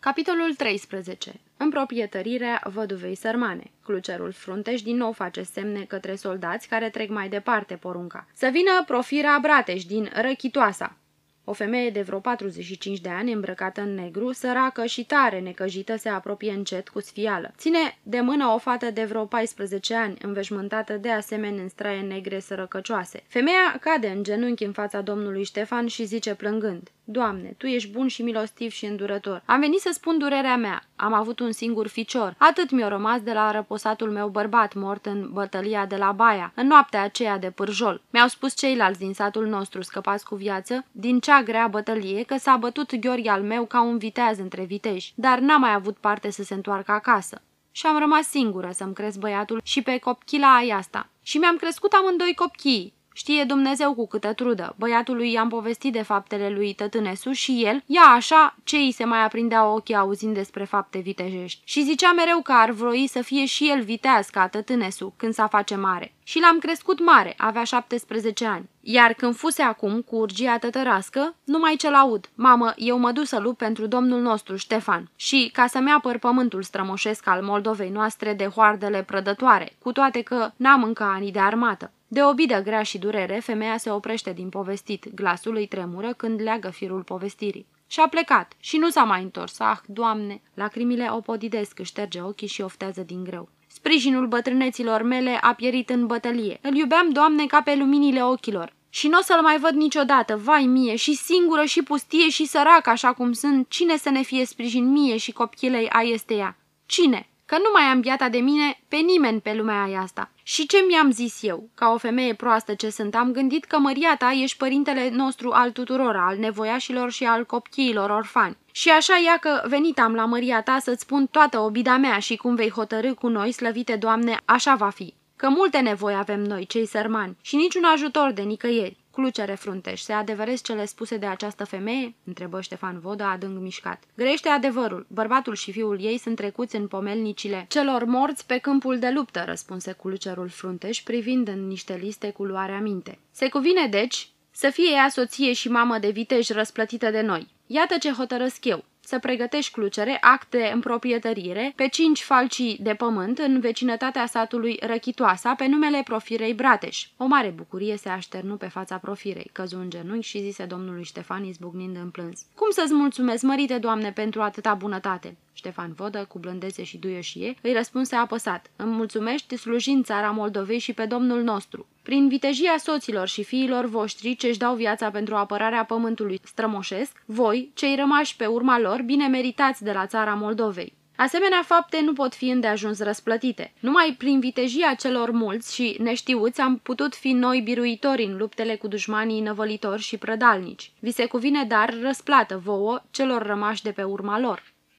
Capitolul 13. Împroprietărirea văduvei sărmane. Clucerul frunteș din nou face semne către soldați care trec mai departe porunca. Să vină Profira Brateș din Răchitoasa. O femeie de vreo 45 de ani, îmbrăcată în negru, săracă și tare necăjită, se apropie încet cu sfială. Ține de mână o fată de vreo 14 ani, înveșmântată de asemenea în straie negre sărăcăcioase. Femeia cade în genunchi în fața domnului Ștefan și zice plângând. Doamne, Tu ești bun și milostiv și îndurător. Am venit să spun durerea mea. Am avut un singur ficior. Atât mi-a rămas de la răposatul meu bărbat mort în bătălia de la Baia, în noaptea aceea de pârjol. Mi-au spus ceilalți din satul nostru scăpați cu viață, din cea grea bătălie, că s-a bătut Gheorghe al meu ca un viteaz între viteji, dar n-a mai avut parte să se întoarcă acasă. Și am rămas singură să-mi cresc băiatul și pe copchila aia asta. Și mi-am crescut amândoi copchii, Știe Dumnezeu cu câtă trudă. Băiatului i-am povestit de faptele lui tătânesu și el, ia așa, ce îi se mai aprindea ochii auzind despre fapte vitejești. Și zicea mereu că ar vroi să fie și el viteaz ca tătânesu când s-a face mare. Și l-am crescut mare, avea 17 ani. Iar când fuse acum cu urgia tătărască, numai ce-l aud. Mamă, eu mă duc să lupt pentru domnul nostru, Ștefan. Și ca să-mi apăr pământul strămoșesc al Moldovei noastre de hoardele prădătoare, cu toate că n-am încă ani de armată. De obidă grea și durere, femeia se oprește din povestit, glasul îi tremură când leagă firul povestirii. Și-a plecat și nu s-a mai întors. Ah, doamne! Lacrimile o podidesc, șterge ochii și oftează din greu. Sprijinul bătrâneților mele a pierit în bătălie. Îl iubeam, doamne, ca pe luminile ochilor. Și nu o să-l mai văd niciodată, vai mie, și singură și pustie și săracă așa cum sunt, cine să ne fie sprijin mie și copchilei a este ea? Cine? Că nu mai am biata de mine pe nimeni pe lumea aia asta. Și ce mi-am zis eu? Ca o femeie proastă ce sunt, am gândit că măria ta ești părintele nostru al tuturor, al nevoiașilor și al copchiilor orfani. Și așa ia că venit am la măria ta să-ți spun toată obida mea și cum vei hotărâ cu noi, slăvite Doamne, așa va fi. Că multe nevoi avem noi, cei sărmani, și niciun ajutor de nicăieri. Clucere frunteș, se adeveresc cele spuse de această femeie? întrebă Ștefan Voda adânc mișcat. Grește adevărul. Bărbatul și fiul ei sunt trecuți în pomelnicile celor morți pe câmpul de luptă, răspunse Clucerul frunteș, privind în niște liste cu luarea minte. Se cuvine, deci, să fie ea soție și mamă de vitej răsplătită de noi. Iată ce hotărăsc eu să pregătești clucere, acte în proprietărire, pe cinci falcii de pământ în vecinătatea satului Răchitoasa, pe numele Profirei Brateș. O mare bucurie se așternu pe fața Profirei, căzu în genunchi și zise domnului Ștefan izbucnind în plâns. Cum să-ți mulțumesc, mărite doamne, pentru atâta bunătate? Ștefan Vodă, cu blândețe și duioșie, îi răspunse apăsat. Îmi mulțumești slujind țara Moldovei și pe domnul nostru. Prin vitejia soților și fiilor voștri ce-și dau viața pentru apărarea pământului strămoșesc, voi, cei rămași pe urma lor, bine meritați de la țara Moldovei. Asemenea fapte nu pot fi îndeajuns răsplătite. Numai prin vitejia celor mulți și neștiuți am putut fi noi biruitori în luptele cu dușmanii năvălitori și prădalnici. Vi se cuvine dar răsplată vouă celor rămași de pe urma lor.